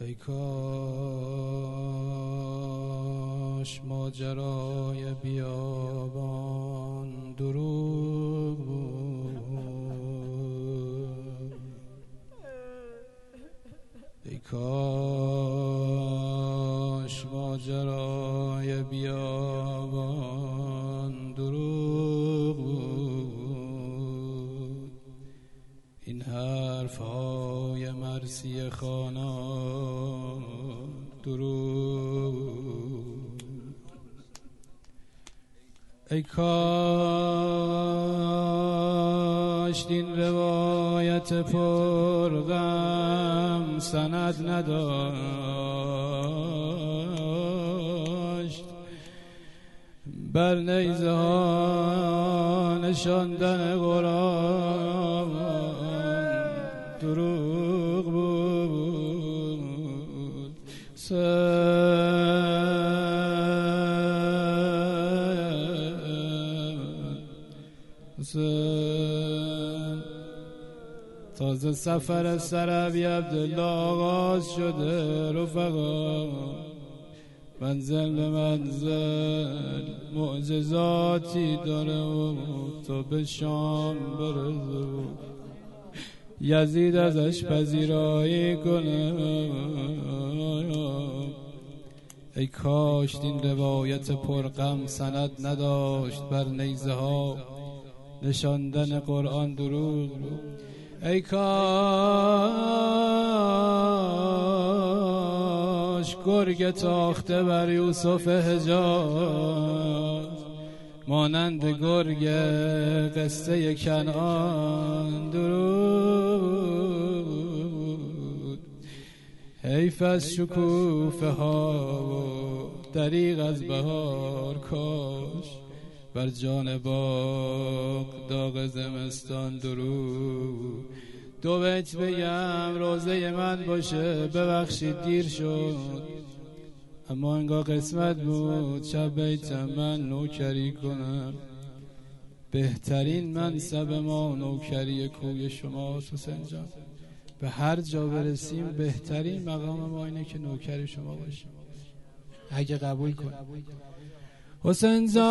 ای کاش ماجرای بیابان دروغ بود. ای کاش ماجرای بیابان دروغ بود. این حرف های مرسی خانان ای کاش این روایت پرغم سند نداشت. بر نیزه ها نشاندن قرآن تازه سفر سر عبی عبدالله آغاز شده رفقا. منزل به منزل معجزاتی داره و تو به شام برزه. یزید ازش پذیرایی کنه ای کاش این روایت پرغم سند نداشت بر نیزه ها. نشاندن قرآن درود. ای کاش گرگ تاخته بر یوسف حجاز مانند گرگ قصه کنعان. درود. حیف از شکوفه ها و دریغ از بهار کاش بر جان باغ داغ زمستان درود دو بیت بگم روزه من باشه ببخشید دیر شد. اما انگاه قسمت بود شب بیتم من نوکری کنم. بهترین منصب ما نوکری کوی شما حسین جان. به هر جا برسیم بهترین مقام ما اینه که نوکری شما باشیم. اگه قبول کن. حسین جان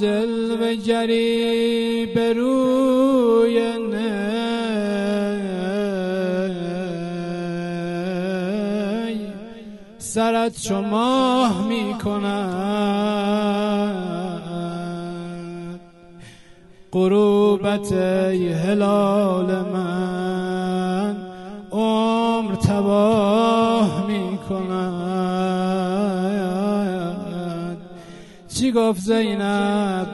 جلوه گری به روی سرت چو ماه می کند قروبت هلال من عمر تباه می کند چی گفت زینب؟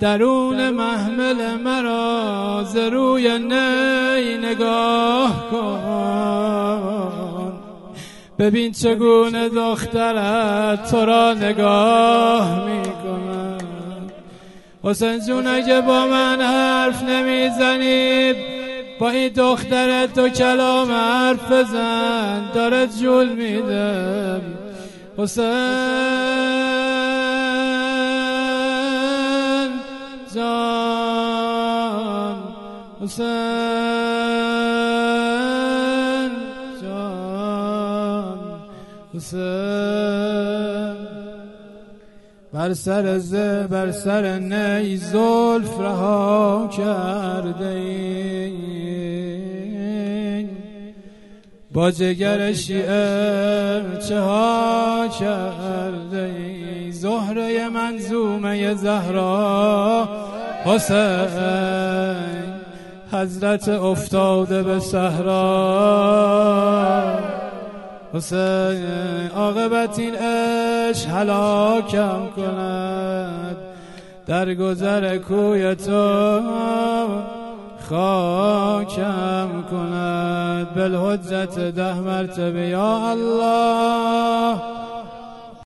درون محمل مرا ز روی نی نگاه کن. ببین چگونه دخترت تو را نگاه می‌کند. حسین جون اگه با من حرف نمی‌زنید با این دخترت تو کلام حرف بزن داره جول میده. حسین جان حسین بر سر ز بر سر نی زلف رها کرده با جگر شیعه چه ها کرده زهره منظومه زهرا حسین حضرت افتاده به صحرا. حسین عاقبت این اش هلاکم کند. در گذر کوی تو خاکم کند. بالحجت ده مرتبه یا الله.